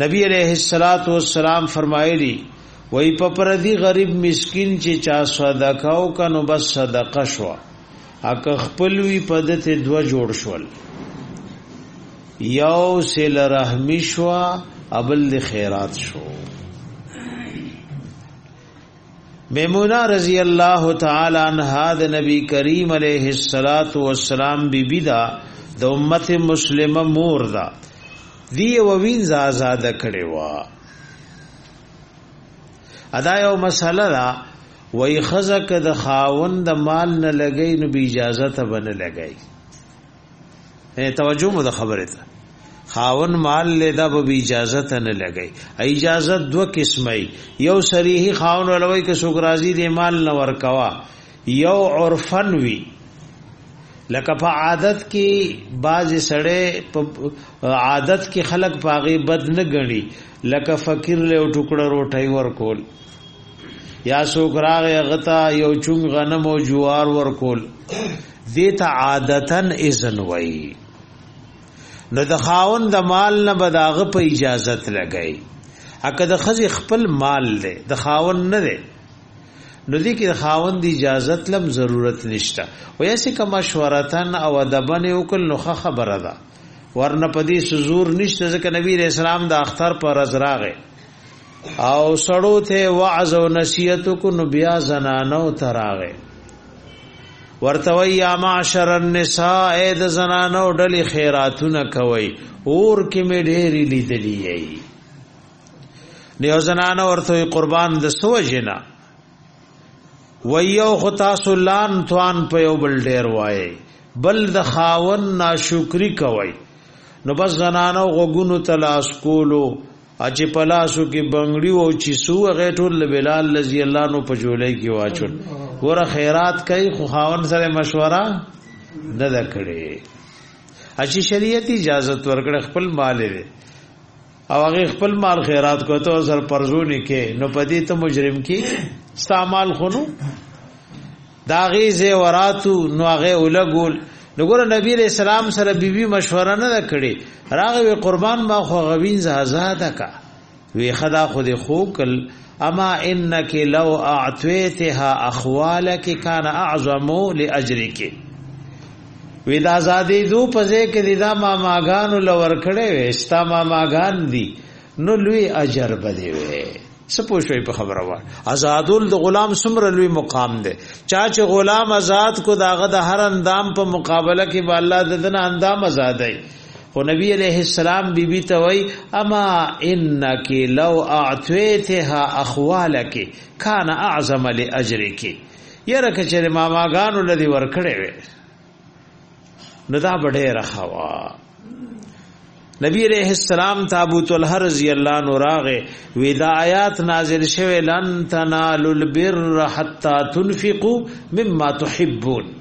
نبی علیہ الصلات والسلام فرمایلی وای په پردي غریب مسکین چې چا صدقه او کنو بس صدقه شو اک خپل وی پدته دو جوړ شول یو سل رحمی شو ابل خیرات شو میمونه رضی الله تعالی عنها د نبی کریم علیه الصلاۃ والسلام بیبی دا د امت مسلمه مور دا دی ووین ز آزاد کړي وا ادا یو مسله دا وای خزک د خاوند مال نه لګی نو بی اجازه ته بنه لګی توجه مو د خبره ته خاون مال له دا به اجازه ته نه لګي اجازه دو قسمه یو صریح خاون ولوي که سوګرازي د مال نه ورکوا یو عرفن وی لکه په عادت کې باز سړی په عادت کې خلق پاغي بد نه غني لکه فقیر له ټوکړه روټي ورکول یا سوک راغ غتا یو چون غنم او جوار ورکول دیتا عادتن اذن وای نو د خاون د مال نه بداغه په اجازت لګی اکه د خزی خپل مال دی د خاون نه دی نو دې کې خاوند دی اجازت لم ضرورت نشته و یا سې کما شورتن او ادبن او کل نو خبره ده ورنه پدې سزور نشته ځکه نبی رسول الله د اختر پر ازراغه او سړو ته وعظ او نصیحت کو نو بیا زنانو تراغه ورته وی یا معاشر النساء اے د زنانو ډلې خیراتونه کوي اور کې مې ډېری لیدلې ای نیو زنانو ورته قربان د سو جنا ویو خو تاسو لان توان په یو بل ډیر وای بل د خاون ناشکری کوي نو بس زنانو غوګونو تلاس کولو اچ پلاسو کې بنگړي او چې سو غټول بلال رضی الله نو په جولای کې واچول ور خیرات کوي خو خاون سره مشوره نه دا کړي اچ شریعت اجازه ورکړ خپل مال لري او هغه خپل مال خیرات کوي ته سر پرزو نه کې نو پدې ته مجرم کې استعمال خونو داغي زیوراتو نو هغه ولګول نګور نبی علیہ السلام سره بیبي بی مشوره نه کړي راغوي قربان ما خو غوین زازاد کا وی خدا خود خوکل اما انک لو اعطیتها اخوالک کان اعظم لاجرک وی دا زادی دو پزې کې دا ما ماغان لور کړي وي ستا ما ماغان دي نو لوی اجر به دی وي سپو شوي په خبره وای آزادول د غلام سمره لوی مقام دی چا چې غلام آزاد کو داغه د هر اندام په مقابله کې به الله د دنه اندام آزادای خو نبی علیہ السلام بی بی ته وای اما انک لو اعطیتها اخوالک کان اعظم لاجرک یره کچره ماماګانو لدی ورکړې وې نو دا بډې رخوا نبی علیہ السلام تابوت الحر رضی اللہ عنہ راغه ودا آیات نازل شوه لن تنالوا البر حتا تنفقوا مما تحبون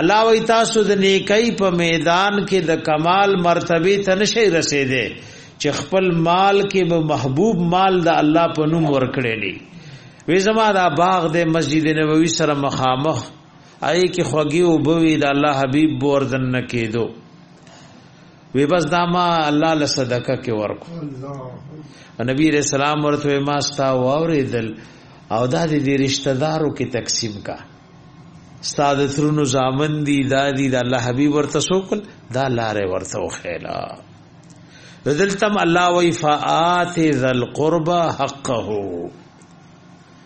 الله وی تاسو د نیکۍ په میدان کې د کمال مرتبه ته نشئ رسیدې چې خپل مال کې به محبوب مال د الله په نوم ورکړې لې وې زما دا باغ د مسجد نبوي سره مخامخ هغه کې خوږی او بوي د الله حبيب بور دن نه کېدو وی بس دا ما الله له صدقه کې ورکو نبی رسول الله ورته ما ستا واوریدل او دا د دې رشتہ دارو کې تقسیم کا استاد ترونو زامن دي دادی د الله حبيب ورته سوکل دا لارې ورته وخیلا دلتم الله وی فآت ذل قربا حقه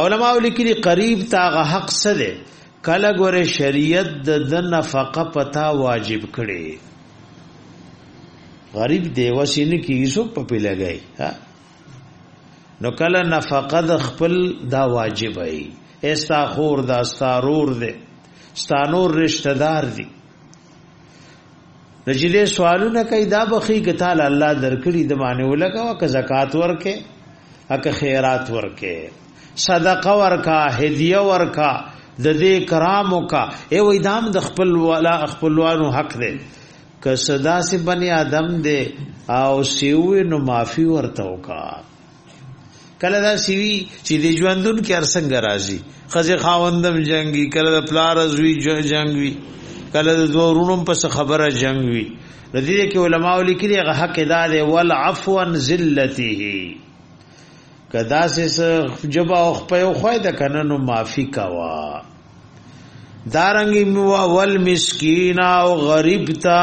علماء لیکلي قریب تا غ حق څه دی کله ګوره شریعت د د نفقه پتا واجب کړي غریب دی وسین کی یسو په پیلګای نو کله نفقه د خپل دا واجب ای استا خور دا ستارور دی ستانور رشتہ دار دی د چې دې سوالونه کوي دا بخي کې تعالی الله درکړي د باندې ولګوا که زکات ورکې اک خیرات ورکې صدقه ورکا هدیه ورکا د دې کرامو کا ای وې دام د خپل ولا خپلوانو حق دی که صدا سي بني ادم دی او سیوې نو معافي ورته وکا کله دا سیوی چې د ژوندون کې ارسنګ راځي خزه خاوندم جنگي کله د پلار زوی جنگوي کله د زورونم پس خبره جنگوي ردی کې علما لیکلي هغه حق ادا دی ول عفو عن ذلته کدا سس جبا او خپل خو د کننو معافي کوا دارنګ ول مسکینا او غریب تا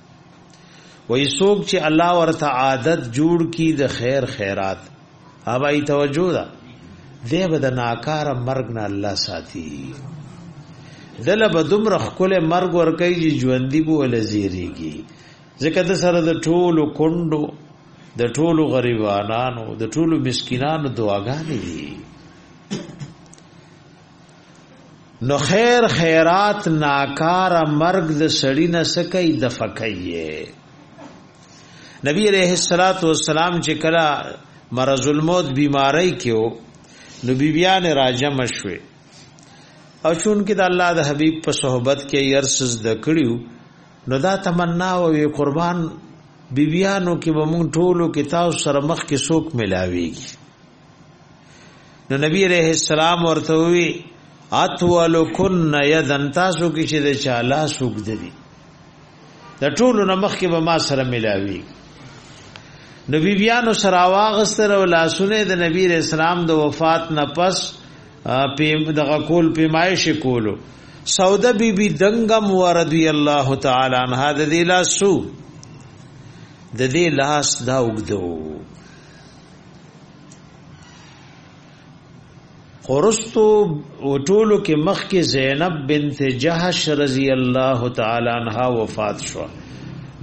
وای سوک چې الله ورته عادت جوړ کی د خیر خیرات اوبای توجه ده دی به د ناکار مرګ نه الله ساتي دله به دومره خپل مرګ ور کوي چې ژوندۍ بو لزيريږي ځکه د سره د ټولو کندو د ټولو غریبانو د ټولو مسکینانو دعاګانې دي نو خیر خیرات ناکار مرگ د سړی نه سکی د فکیه نبی علیہ الصلات والسلام چې کلا مرض الموت بیماری کېو نو بیبیان راجم شوه او چون کې د الله د حبیب په صحبت کې يرسز د کړیو نو دا تمنا او قربان بیبیانو کې به مونږ ټولو کې تاسو سره مخ کې سوک ملاويږي نو نبی علیہ السلام ورته وی اتول کن یدن تاسو کې چې د چاله سوق دی د ټولو نمخ کې به ما سره ملاوي نبی بیانو سره واغستر او لاسونه د نبی رسول الله د وفات نه پس په دغه کول پیمایش کولو سوده بی بی دنګم وردی الله تعالی عنها د دې لاسو د دې لاس دا وګدو خورستو ټولو کې مخ کې زینب بنت جهش رضی الله تعالی عنها وفات شو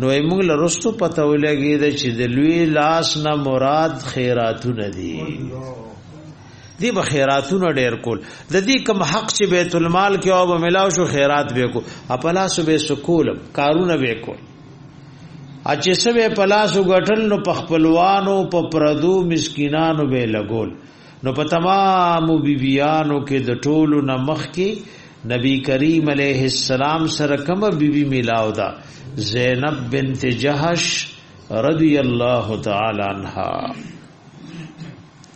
نو موږ لرستو پته ولګی د چې د لوی لاس نه مراد خیراتونه دي دی به خیراتونه ډیر کول د دې کم حق چې بیت المال کې او به ملاو شو خیرات به کو خپل سو به سکول کارونه به کول اچې سوي پلاسو غټل نو په خپلوانو په پردو مسکینانو به لګول نو په تمام بیبیانو کې د ټولو نمخ کې نبی کریم علیه السلام سره کوم بیبي ملاو دا زینب بنت جهش رضی الله تعالی عنها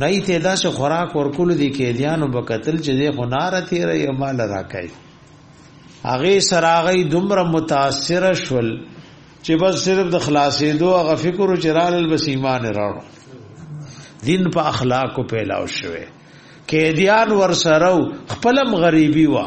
نای ته دا چې خوراک ورکول دي کې دیانو بکتل چې د خنار تیر یې مال راکای هغه سراغی دومره متاثر شول چې بس صرف د خلاصې دوه غ فکر او چرال بس ایمان راړو دین په اخلاق او پیلاو شوه کې دیان ور سره خپلم غریبي وا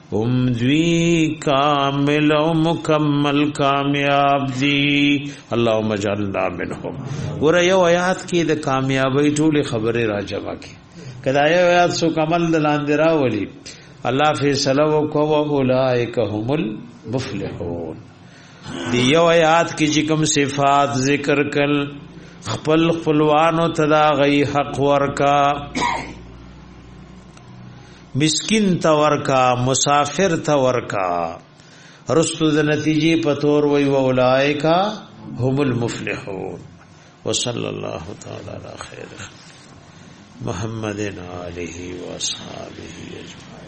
هم دوی کامل او مکمل کامیاب دي اللهم اجعلنا منهم ور یو آیات کې د کامیابی ټول خبره راجمه کې کدا یو آیات سو کمل د لاندې راولي الله فیصله وکوه اولائک هم المفلحون دی یو آیات کې چې کوم صفات ذکر کړل خپل خپلوانو تدا غي حق ورکا مسکین ته ورکا مسافر ته ورکا رستو د نتیجې په تور وی و اولائکا هم المفلحون وصلی الله تعالی علی خیر محمد علیه و اصحابہ اجمعین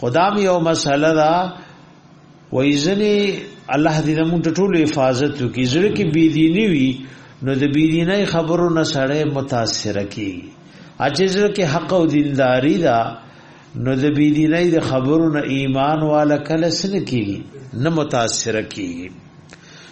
خدام یو مسله دا وایزنی الله دې موږ ټول حفاظت وکړي زړه کې بی دینی وي نو د بی دیني خبرو نه سړی متاثر کی اجز کې حق او دینداری دا نو د بی دیني د خبرو نه ایمان والا کله سن کی نه متاثر کی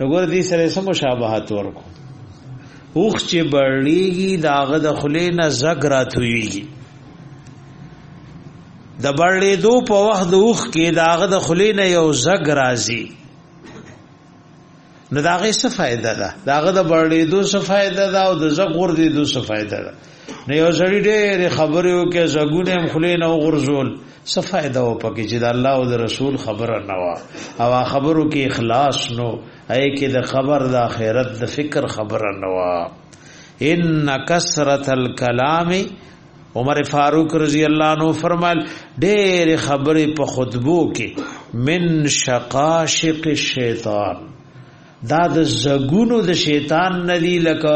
وګور دې سره سم مشابهت ورکو اوخ چې بړلېږي داغه د خلې نه زګ راتويږي د بړلې دو په وخت د اوخ کې داغه د خلې نه یو زګ راځي نو داغه څه فائدہ ده داغه د بړلې دو څه فائدہ ده او د زګ ور دې دو څه فائدہ ده نو یو سړی ډېر خبرې وکړي زګونه هم خلې نه غرزول څه فائدہ و پکې چې د الله او د رسول خبره نه وا او خبرو کې اخلاص نو اې کې د خبر د آخرت د فکر خبره نه وا ان کثرت الکلام عمر فاروق رضی الله عنه فرمایل ډېر خبرې په خطبو کې من شقاشق الشیطان دا د زګونو د شیطان ندی لکه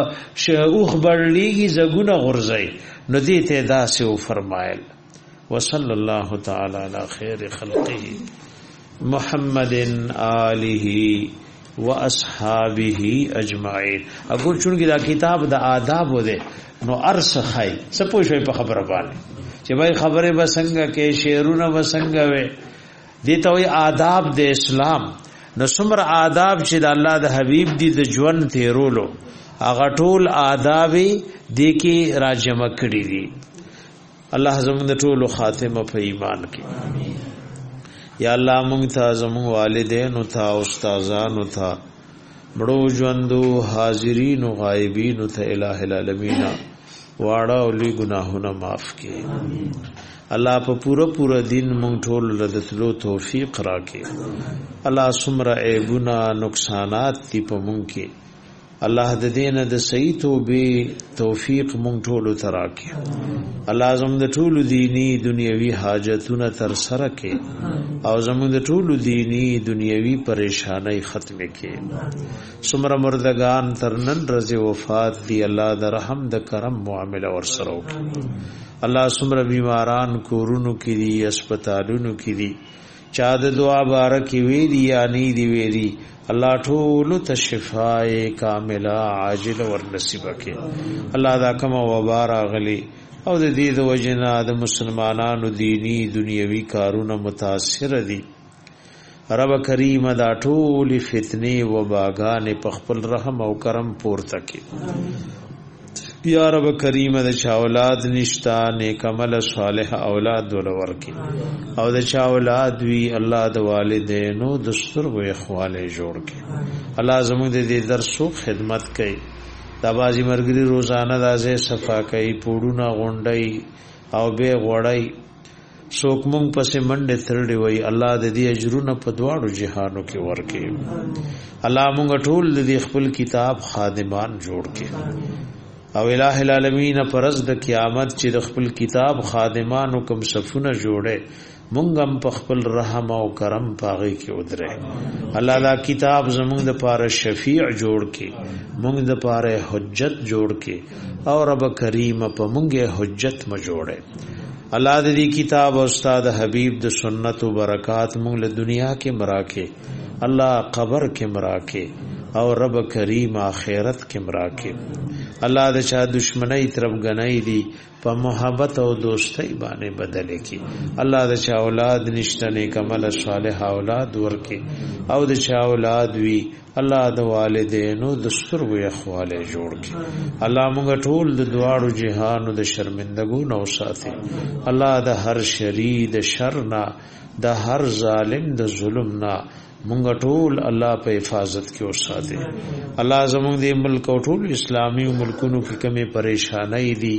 شهوخ برلیږي زګونه غرزي نو دې ته دا سو فرمایل وصلی الله تعالی علی خیر خلقه محمد آله و اصحابه اجمعین اګور چونګی دا کتاب د آداب و ده نو ارس خای سپوږی په خبره باندې چې بای خبره به څنګه کې شعرونه به څنګه وي دي ته وي آداب د اسلام نو څومره آداب چې د الله د حبيب دي د ژوند تیرولو هغه ټول آداب دي کې راجم کړی دي الله زموږ د ټولو خاتمه په ایمان کې یا الله موږ ته زموږ والدین او تا استادان او تا مړو ژوندو حاضرین او غایبین او ته الٰه العالمین واړه او لوی ګناهونه معاف کړي الله په پوره پوره دین مونږ ټول لدتلو توفیق راکړي الله سمره ایبونه نقصانات دی په مونږ کې الله د دین د صحیح توبې توفیق مونږ ټول تراکي الله زموږ د ټول دینی دنیوي حاجتونه تر سره کې او زموږ د ټول دینی دنیوي پریشانای ختمه کې سمره مردگان تر نن رزه وفات دی الله د رحم د کرم معامله ور سره وکړي الله سمره بیماران کورونو کې دي هسپتالونو کې دي چا د دعا بارک وی دی یعنی دی وی دی الله ټول ته شفای کامله عاجل ور نصیب کړي الله دا کوم وبار غلی او د دې د وجنا د مسلمانانو دینی دنیوي کارونه متاثر دي رب کریم دا ټول فتنی و باغان په خپل رحم او کرم پورته کی یا رب کریم د چا اولاد نشتا نیک عمل صالح اولاد ولور کی او د چا اولاد وی الله د والدینو د سترګو اخواله جوړ کی الله زموږ د دې درسو خدمت کوي دا بازی مرګری روزانه دازه صفا کوي پوډونه غونډي او به غوړی څوک مونږ پسې منډه ترړې وای الله د دې اجرونه په دواړو جهانو کې ورکې الله مونږ ټول د دې خپل کتاب خادمان جوړ کې او الٰه العالمین پرز د قیامت چې د خپل کتاب خادمانو کوم صفونه جوړه مونږ هم په خپل رحم او کرم پاغي کې ودره الله دا کتاب زمونږ د پاره شفیع جوړ کې مونږ د پاره حجت جوړ کې او رب کریم په مونږه حجت ما جوړه الله دې کتاب او استاد حبیب د سنت او برکات مونږ له دنیا کې مراکه الله قبر کې مراکه او رب کریم آخرت کې مراکه الله د چا دشمنی طرف غنۍ دي په محبت او دوستۍ باندې بدل کی الله د چا اولاد نشته نه کمل صالح اولاد ورکه او د چا اولاد وی الله د والدینو د سترګو یخواله جوړ کړي الله موږ ټول د دواړو جهانو د شرمندګو نو ساتي الله د هر شری د شر نه د هر ظالم د ظلم نه موږ ټول الله په حفاظت کې اوساته الله زموږ د ملک او ټول اسلامي ملکونو کې کمی پریشانای دي